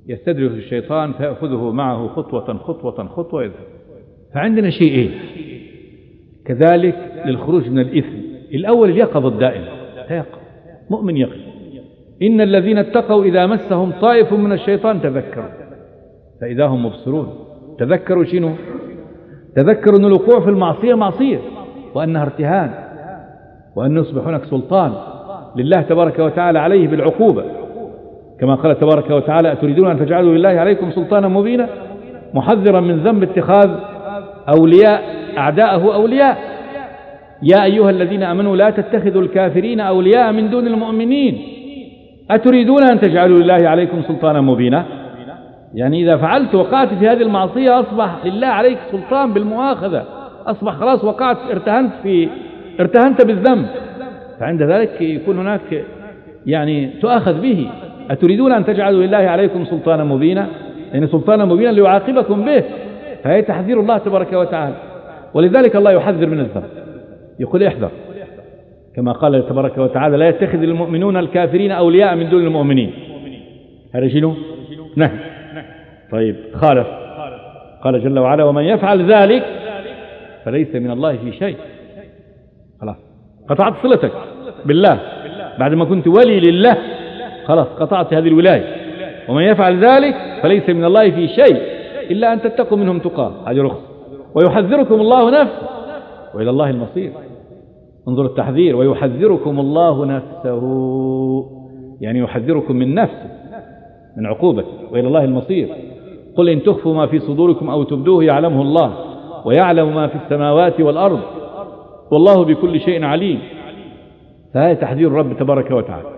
يستدرك الشيطان فيأخذه معه خطوة خطوة خطوة. يذهب فعندنا شيئين كذلك للخروج من الإثم. الأول اليقظة الدائمة تيقظ مؤمن يقظ. إن الذين اتقوا إذا مسهم طائف من الشيطان تذكروا. فإذا هم مبصرون. تذكروا شنو؟ تذكروا أن الوقوع في المعصية معصية وأنها ارتهان وأن يصبح هناك سلطان لله تبارك وتعالى عليه بالعقوبة. كما قال تبارك وتعالى أتريدون أن تجعلوا لله عليكم سلطانا مبينا محذرا من ذنب اتخاذ أولياء أعداءه أولياء. يا أيها الذين أمنوا لا تتخذوا الكافرين أولياء من دون المؤمنين. أتريدون أن تجعلوا لله عليكم سلطانا مبينا؟ يعني إذا فعلت وقعت في هذه المعصية أصبح لله عليك سلطان بالمؤاخذة. أصبح خلاص وقعت ارتهنت في ارتهنت بالذنب. فعند ذلك يكون هناك يعني تؤاخذ به. أتريدون أن تجعلوا لله عليكم سلطانا مبينا؟ يعني سلطانا مبينا ليعاقبكم به. فهي تحذير الله تبارك وتعالى. ولذلك الله يحذر من الذنب. يقول احذر. كما قال تبارك وتعالى لا يتخذ المؤمنون الكافرين أولياء من دون المؤمنين. هذا شنو؟ نهي. طيب خالف قال جل وعلا ومن يفعل ذلك فليس من الله في شيء. خلاص. قطعت صلتك بالله. بعد ما كنت ولي لله. خلاص قطعت هذه الولاية. ومن يفعل ذلك فليس من الله في شيء. إلا أن تتقوا منهم تقاة. هذه ويحذركم الله نفسه. وإلى الله المصير. انظر التحذير. ويحذركم الله نفسه. يعني يحذركم من نفسه. من عقوبته. وإلى الله المصير. قل إن تخفوا ما في صدوركم أو تبدوه يعلمه الله. ويعلم ما في السماوات والأرض. والله بكل شيء عليم. فهذا تحذير الرب تبارك وتعالى.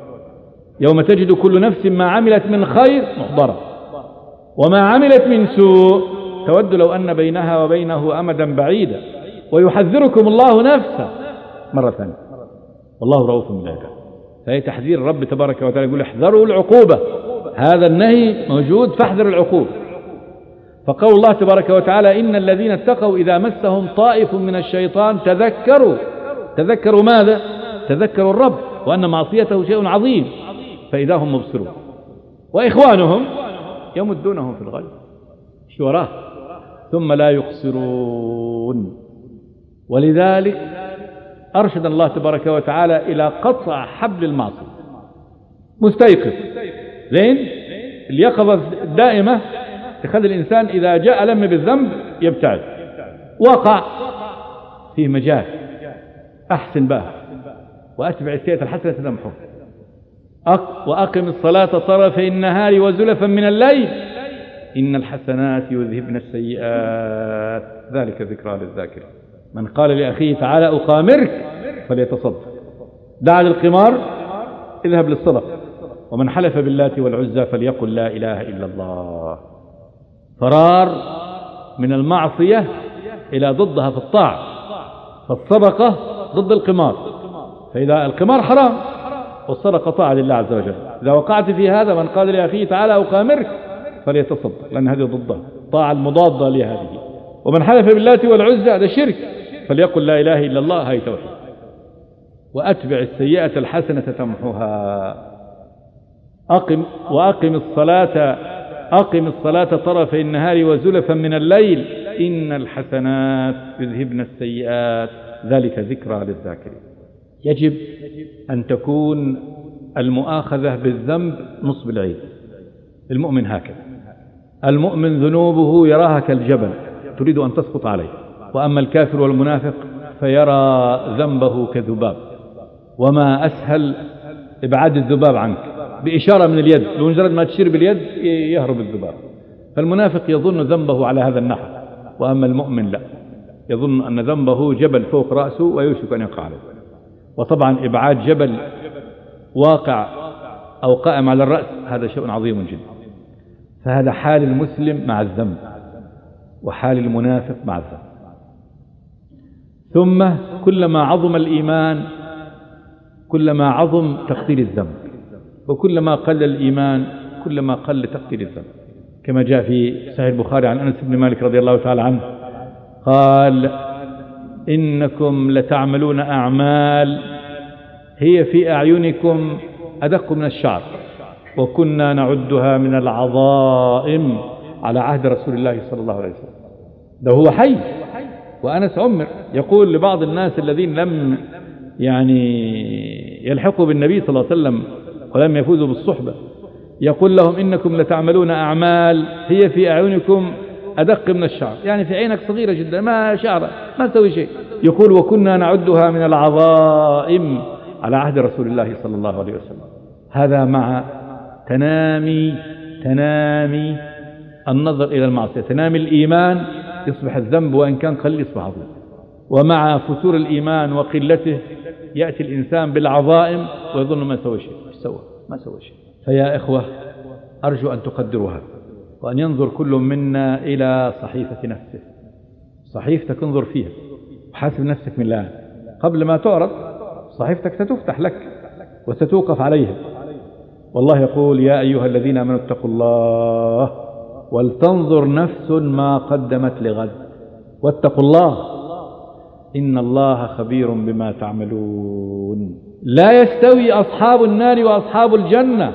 يوم تجد كل نفس ما عملت من خير محضرة. وما عملت من سوء. تود لو أن بينها وبينه أمدا بعيدا. ويحذركم الله نفسه. مرة ثانية. والله رؤوف بالعباد فهي تحذير الرب تبارك وتعالى. يقول احذروا العقوبة. هذا النهي موجود فاحذر العقوبة. فقول الله تبارك وتعالى إن الذين اتقوا إذا مسهم طائف من الشيطان تذكروا. تذكروا ماذا؟ تذكروا الرب. وأن معصيته شيء عظيم. فإذا هم مبصرون. وإخوانهم يمدونهم في الغي شو وراه ثم لا يقصرون ولذلك أرشد الله تبارك وتعالى إلى قطع حبل المعصية. مستيقظ. زين؟ اليقظة الدائمة تخلي الإنسان إذا جاء لم بالذنب يبتعد. وقع في مجال. أحسن بها. وأتبع السيئة الحسنة تمحو وأقم الصلاة طرفي النهار وزلفا من الليل. إن الحسنات يذهبن السيئات. ذلك ذكرى للذاكر. من قال لأخيه تعالى أقامرك فليتصدق. دع للقمار اذهب للصدق. ومن حلف باللات والعزى فليقل لا إله إلا الله. فرار من المعصية إلى ضدها في الطاعة. فالصدقة ضد القمار. فإذا القمار حرام. والصدقة طاعة لله عز وجل. إذا وقعت في هذا من قال لأخيه تعالى أقامرك فليتصدق لأن هذه ضدها الطاعة المضادة لهذه. ومن حلف باللات والعزى هذا شرك. فليقل لا إله إلا الله هاي توحيد. وأتبع السيئة الحسنة تمحها أقم وأقم الصلاة أقم الصلاة طرفي النهار وزلفا من الليل. إن الحسنات يذهبن السيئات. ذلك ذكرى للذاكرين. يجب أن تكون المؤاخذة بالذنب نصب العيد. المؤمن هكذا. المؤمن ذنوبه يراها كالجبل تريد أن تسقط عليه. وأما الكافر والمنافق فيرى ذنبه كذباب. وما أسهل إبعاد الذباب عنك. بإشارة من اليد بمجرد ما تشير باليد يهرب الذباب. فالمنافق يظن ذنبه على هذا النحو وأما المؤمن لا. يظن أن ذنبه جبل فوق رأسه ويوشك أن يقع عليه. وطبعا إبعاد جبل واقع أو قائم على الرأس هذا شيء عظيم جدا. فهذا حال المسلم مع الذنب وحال المنافق مع الذنب. ثم كلما عظم الإيمان كلما عظم تقدير الذنب وكلما قل الإيمان كلما قل تقدير الذنب. كما جاء في صحيح البخاري عن أنس بن مالك رضي الله تعالى عنه قال إنكم لتعملون أعمال هي في أعينكم أدق من الشعر وكنا نعدها من العظائم على عهد رسول الله صلى الله عليه وسلم. ده هو حي وأنس عمر يقول لبعض الناس الذين لم يعني يلحقوا بالنبي صلى الله عليه وسلم ولم يفوزوا بالصحبة يقول لهم إنكم لتعملون أعمال هي في أعينكم أدق من الشعر. يعني في عينك صغيرة جدا ما شعر ما تسوي شيء. يقول وكنا نعدها من العظائم على عهد رسول الله صلى الله عليه وسلم. هذا مع تنامي تنامي النظر إلى المعصية. تنامي الإيمان يصبح الذنب وإن كان قليل يصبح عظيم. ومع فتور الإيمان وقلته يأتي الإنسان بالعظائم ويظن ما سوى شيء. سوى ما سوى شيء. فيا إخوة أرجو أن تقدروا هذا. وأن ينظر كل منا إلى صحيفة نفسه. صحيفتك انظر فيها. وحاسب نفسك من الآن. قبل ما تعرض صحيفتك ستفتح لك وستوقف عليها. والله يقول يا أيها الذين آمنوا اتقوا الله ولتنظر نفس ما قدمت لغد. واتقوا الله إن الله خبير بما تعملون. لا يستوي أصحاب النار وأصحاب الجنة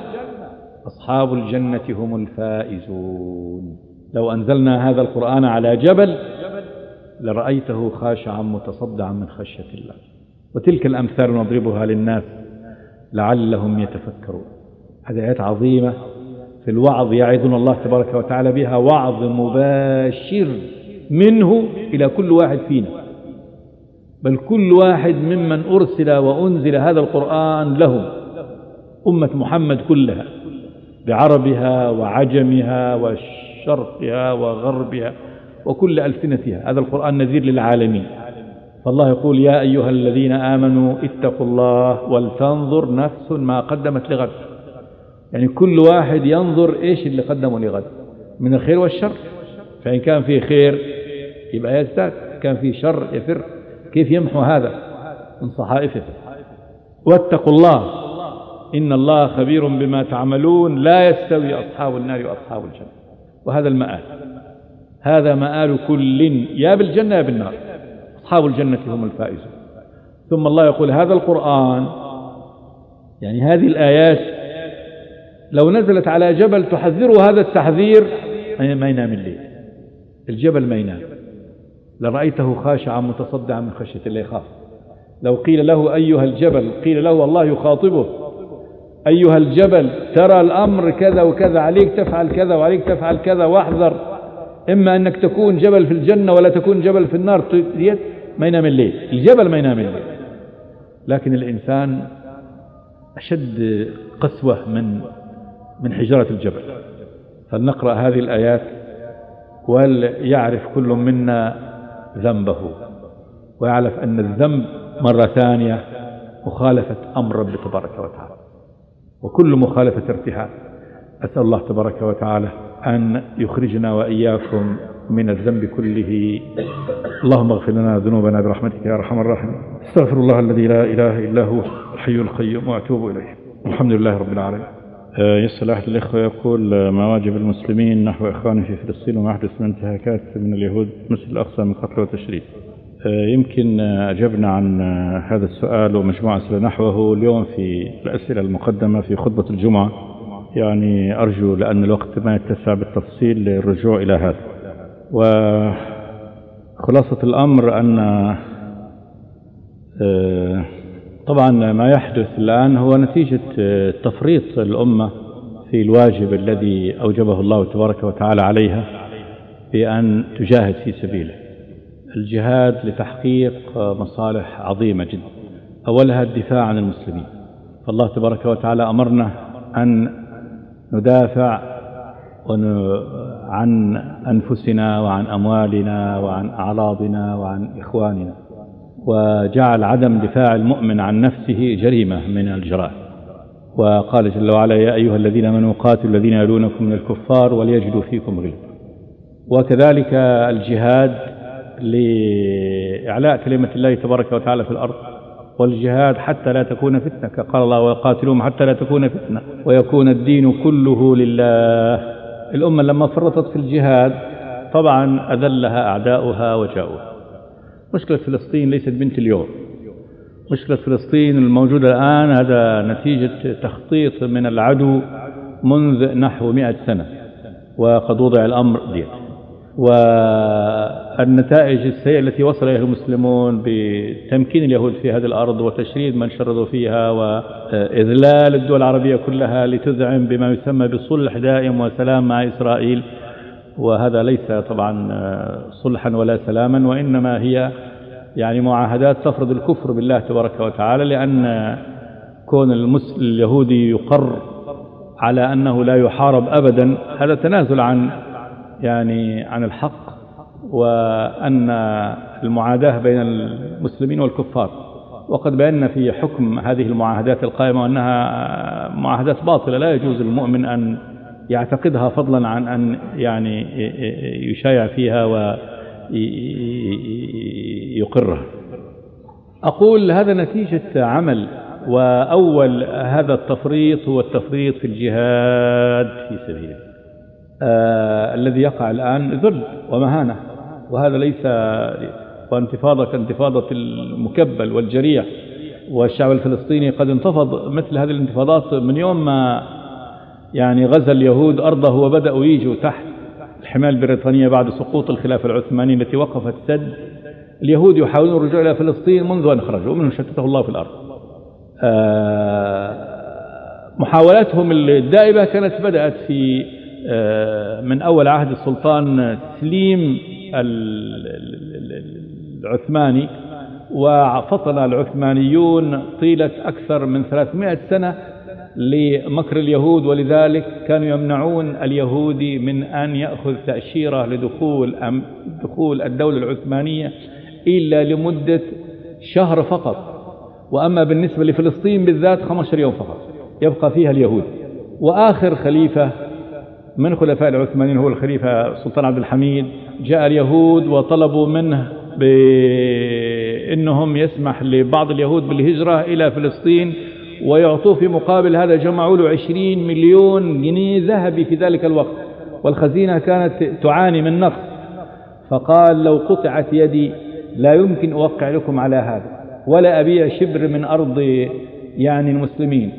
أصحاب الجنة هم الفائزون. لو أنزلنا هذا القرآن على جبل لرأيته خاشعا متصدعا من خشية الله. وتلك الأمثال نضربها للناس لعلهم يتفكرون. هذه آيات عظيمة في الوعظ يعظنا الله تبارك وتعالى بها وعظ مباشر منه إلى كل واحد فينا. بل كل واحد ممن أرسل وأنزل هذا القرآن لهم أمة محمد كلها. بعربها وعجمها وشرقها وغربها وكل ألسنتها. هذا القرآن نذير للعالمين. فالله يقول يا أيها الذين آمنوا اتقوا الله ولتنظر نفس ما قدمت لغد. يعني كل واحد ينظر إيش اللي قدمه لغد. من الخير والشر. فإن كان فيه خير يبقى يزداد. كان فيه شر يفر. كيف يمحو هذا؟ من صحائفه. واتقوا الله. إن الله خبير بما تعملون لا يستوي أصحاب النار وأصحاب الجنة. وهذا المآل. هذا مآل كل يا بالجنة يا بالنار. أصحاب الجنة هم الفائزون. ثم الله يقول هذا القرآن يعني هذه الآيات لو نزلت على جبل تحذره هذا التحذير. ما ينام الليل. الجبل ما ينام. لرأيته خاشعا متصدعا من خشية الله يخاف. لو قيل له أيها الجبل قيل له الله يخاطبه. أيها الجبل ترى الأمر كذا وكذا عليك تفعل كذا وعليك تفعل كذا واحذر. إما أنك تكون جبل في الجنة ولا تكون جبل في النار ما ينام الليل. الجبل ما ينام الليل. لكن الإنسان أشد قسوة من من حجرة الجبل. فلنقرأ هذه الآيات. وليعرف كل منا ذنبه؟ ويعرف أن الذنب مرة ثانية مخالفة أمر رب تبارك وتعالى. وكل مخالفة ارتحال أسأل الله تبارك وتعالى أن يخرجنا وإياكم من الذنب كله. اللهم اغفر لنا ذنوبنا برحمتك يا أرحم الراحمين. استغفر الله الذي لا إله إلا هو الحي القيوم وأتوب إليه. الحمد لله رب العالمين. آه، يسأل أحد الإخوة يقول آه، ما واجب المسلمين نحو إخوانهم في فلسطين وما أحدث من انتهاكات من اليهود مثل الأقصى من قتل وتشريد. يمكن أجبنا عن هذا السؤال ومجموعة أسئلة نحوه اليوم في الأسئلة المقدمة في خطبة الجمعة. يعني أرجو لأن الوقت ما يتسع بالتفصيل للرجوع إلى هذا. وخلاصة الأمر أن طبعا ما يحدث الآن هو نتيجة تفريط الأمة في الواجب الذي أوجبه الله تبارك وتعالى عليها بأن تجاهد في سبيله. الجهاد لتحقيق مصالح عظيمة جدا. أولها الدفاع عن المسلمين. فالله تبارك وتعالى أمرنا أن ندافع عن أنفسنا وعن أموالنا وعن أعراضنا وعن إخواننا. وجعل عدم دفاع المؤمن عن نفسه جريمة من الجرائم. وقال جل وعلا يا أيها الذين آمنوا قاتلوا الذين يلونكم من الكفار وليجدوا فيكم غلظة. وكذلك الجهاد لإعلاء كلمة الله تبارك وتعالى في الأرض والجهاد حتى لا تكون فتنة. قال الله وقاتلهم حتى لا تكون فتنة. ويكون الدين كله لله. الأمة لما فرطت في الجهاد طبعا أذلها أعداؤها وجاؤها. مشكلة فلسطين ليست بنت اليوم. مشكلة فلسطين الموجودة الآن هذا نتيجة تخطيط من العدو منذ نحو مئة سنة وقد وضع الأمر ديت. والنتائج السيئة التي وصل إليها المسلمون بتمكين اليهود في هذه الأرض وتشريد من شردوا فيها وإذلال الدول العربية كلها لتذعن بما يسمى بصلح دائم وسلام مع إسرائيل. وهذا ليس طبعا صلحا ولا سلاما وإنما هي يعني معاهدات تفرض الكفر بالله تبارك وتعالى لأن كون اليهودي يقر على أنه لا يحارب أبدا هذا تنازل عن يعني عن الحق وأن المعاداة بين المسلمين والكفار وقد بينا في حكم هذه المعاهدات القائمة أنها معاهدات باطلة لا يجوز للمؤمن أن يعتقدها فضلا عن أن يعني يشايع فيها ويقرها. أقول هذا نتيجة عمل وأول هذا التفريط هو التفريط في الجهاد في سبيل الله آه الذي يقع الآن ذل ومهانة. وهذا ليس وانتفاضة كانتفاضة المكبل والجريح. والشعب الفلسطيني قد انتفض مثل هذه الانتفاضات من يوم ما يعني غزا اليهود أرضه وبدأوا يجوا تحت الحماية البريطانية بعد سقوط الخلافة العثمانية التي وقفت سد. اليهود يحاولون الرجوع إلى فلسطين منذ أن خرجوا ومنهم شتته الله في الأرض. آه، محاولاتهم الدائبة كانت بدأت في من أول عهد السلطان سليم العثماني وفصل العثمانيون طيلة أكثر من 300 سنة لمكر اليهود ولذلك كانوا يمنعون اليهودي من أن يأخذ تأشيرة لدخول دخول الدولة العثمانية إلا لمدة شهر فقط. وأما بالنسبة لفلسطين بالذات 15 يوم فقط يبقى فيها اليهود. وآخر خليفة من خلفاء العثمانيين؟ هو الخليفة سلطان عبد الحميد. جاء اليهود وطلبوا منه بأنهم يسمح لبعض اليهود بالهجرة إلى فلسطين ويعطوه في مقابل هذا جمعوا له عشرين مليون جنيه ذهبي في ذلك الوقت والخزينة كانت تعاني من نقص. فقال لو قطعت يدي لا يمكن أوقع لكم على هذا ولا أبيع شبر من أرض يعني المسلمين.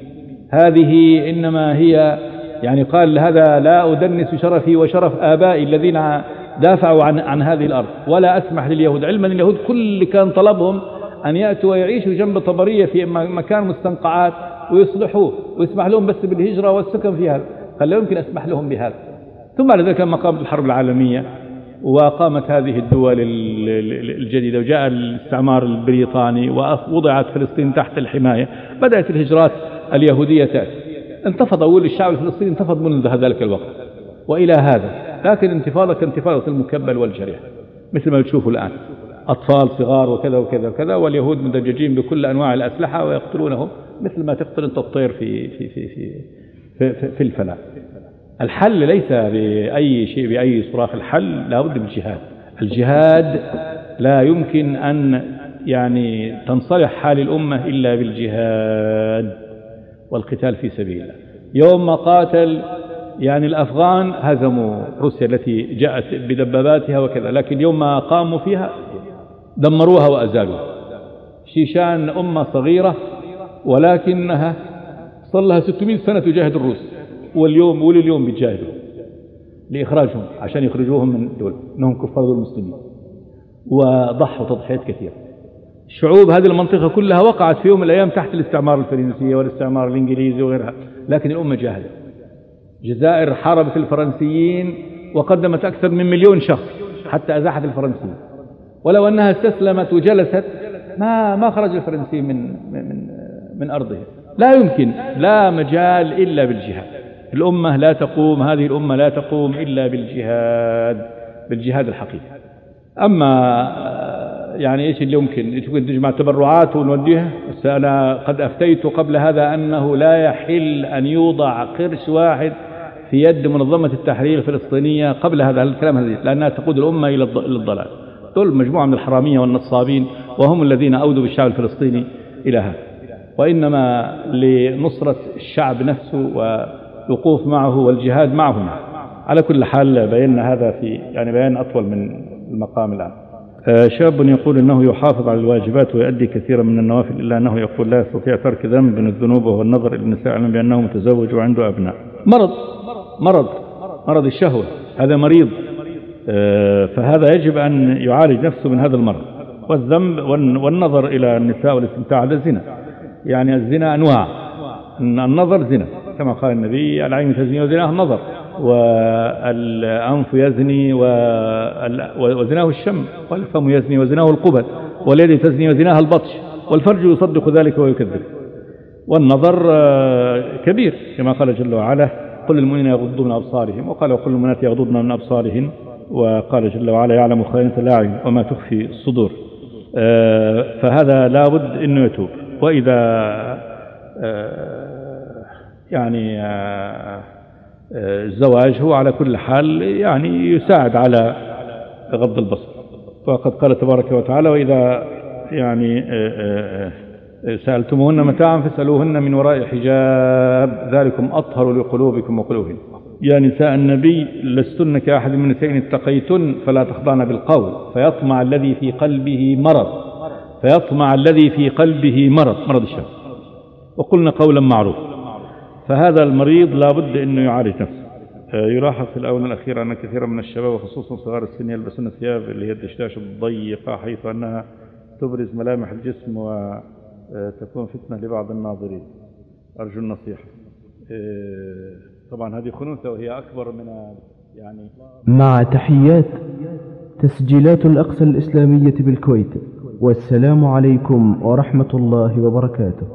هذه إنما هي يعني قال هذا لا أدنس شرفي وشرف آبائي الذين دافعوا عن, عن هذه الأرض ولا أسمح لليهود. علما اليهود كل كان طلبهم أن يأتوا ويعيشوا جنب طبرية في مكان مستنقعات ويصلحوه ويسمح لهم بس بالهجرة والسكن في هذا. قال لا يمكن أسمح لهم بهذا. ثم بعد ذلك لما قامت الحرب العالمية وقامت هذه الدول الجديدة وجاء الاستعمار البريطاني ووضعت فلسطين تحت الحماية بدأت الهجرات اليهودية تأتي. انتفض أول الشعب الفلسطيني انتفض منذ ذلك الوقت وإلى هذا لكن انتفاضة كانتفاضة المكبل والجريح مثل ما تشوفوا الآن. أطفال صغار وكذا وكذا وكذا واليهود مدججين بكل أنواع الأسلحة ويقتلونهم مثل ما تقتل أنت الطير في في في في في, في, في الفلاة الحل ليس بأي شيء بأي صراخ. الحل لا بد بالجهاد الجهاد. لا يمكن أن يعني تنصلح حال الأمة إلا بالجهاد. والقتال في سبيل الله. يوم ما قاتل يعني الأفغان هزموا روسيا التي جاءت بدباباتها وكذا لكن يوم ما قاموا فيها دمروها وأزالوها. شيشان أمة صغيرة ولكنها صار لها 600 سنة تجاهد الروس واليوم ولليوم بيتجاهدوا لإخراجهم عشان يخرجوهم من دول أنهم كفار المسلمين. وضحوا تضحيات كثيرة. شعوب هذه المنطقة كلها وقعت في يوم من الأيام تحت الاستعمار الفرنسي والاستعمار الإنجليزي وغيرها. لكن الأمة جاهدت الجزائر حاربت الفرنسيين وقدمت أكثر من مليون شخص حتى أزاحت الفرنسيين. ولو أنها استسلمت وجلست ما ما خرج الفرنسي من من من أرضه لا يمكن. لا مجال إلا بالجهاد. الأمة لا تقوم هذه الأمة لا تقوم إلا بالجهاد بالجهاد الحقيقي. أما يعني إيش اللي يمكن؟ تجمع تبرعات ونوديها؟ أنا قد أفتيت قبل هذا أنه لا يحل أن يوضع قرش واحد في يد منظمة التحرير الفلسطينية قبل هذا الكلام هذا لأنها تقود الأمة إلى الضلال. دول مجموعة من الحرامية والنصابين وهم الذين أودوا بالشعب الفلسطيني إلى هذا. وإنما لنصرة الشعب نفسه والوقوف معه والجهاد معه على كل حال بينا هذا في يعني بيان أطول من المقام الآن. آه، شاب يقول أنه يحافظ على الواجبات ويؤدي كثيرا من النوافل إلا أنه يقول لا يستطيع ترك ذنب من الذنوب وهو النظر إلى النساء بأنه متزوج وعنده أبناء. مرض مرض مرض الشهوة هذا مريض. آه، فهذا يجب أن يعالج نفسه من هذا المرض. والذنب والنظر إلى النساء والاستمتاع هذا زنا يعني الزنا أنواع. النظر زنا كما قال النبي العين تزني وزناه النظر. والأنف يزني وزناه الشم والفم يزني وزناه القبل واليد تزني وزناها البطش والفرج يصدق ذلك ويكذب. والنظر آه، كبير كما قال جل وعلا قل المؤمنين يغضوا من أبصارهم. وقال وقل المؤمنات يغضضن من أبصارهن. وقال جل وعلا يعلم خائنة الأعين وما تخفي الصدور. آه، فهذا لابد أنه يتوب. وإذا آه، يعني الزواج هو على كل حال يعني يساعد على غض البصر. وقد قال تبارك وتعالى وإذا يعني سألتموهن متاعا فاسألوهن من وراء حجاب ذلكم أطهر لقلوبكم وقلوبهم يا نساء النبي لستن كأحد من نساء اتقيتن فلا تخضعن بالقول فيطمع الذي في قلبه مرض فيطمع الذي في قلبه مرض مرض الشهوة وقلنا قولا معروفا. فهذا المريض لابد أنه يعالج نفسه. آه، يلاحظ في الآونة الأخيرة أن كثيرا من الشباب وخصوصا صغار السن يلبسون الثياب اللي هي الدشداش الضيقة حيث أنها تبرز ملامح الجسم وتكون فتنة لبعض الناظرين. أرجو النصيحة. آه، طبعا هذه خنوثة وهي أكبر من يعني مع تحيات تسجيلات الأقصى الإسلامية بالكويت والسلام عليكم ورحمة الله وبركاته.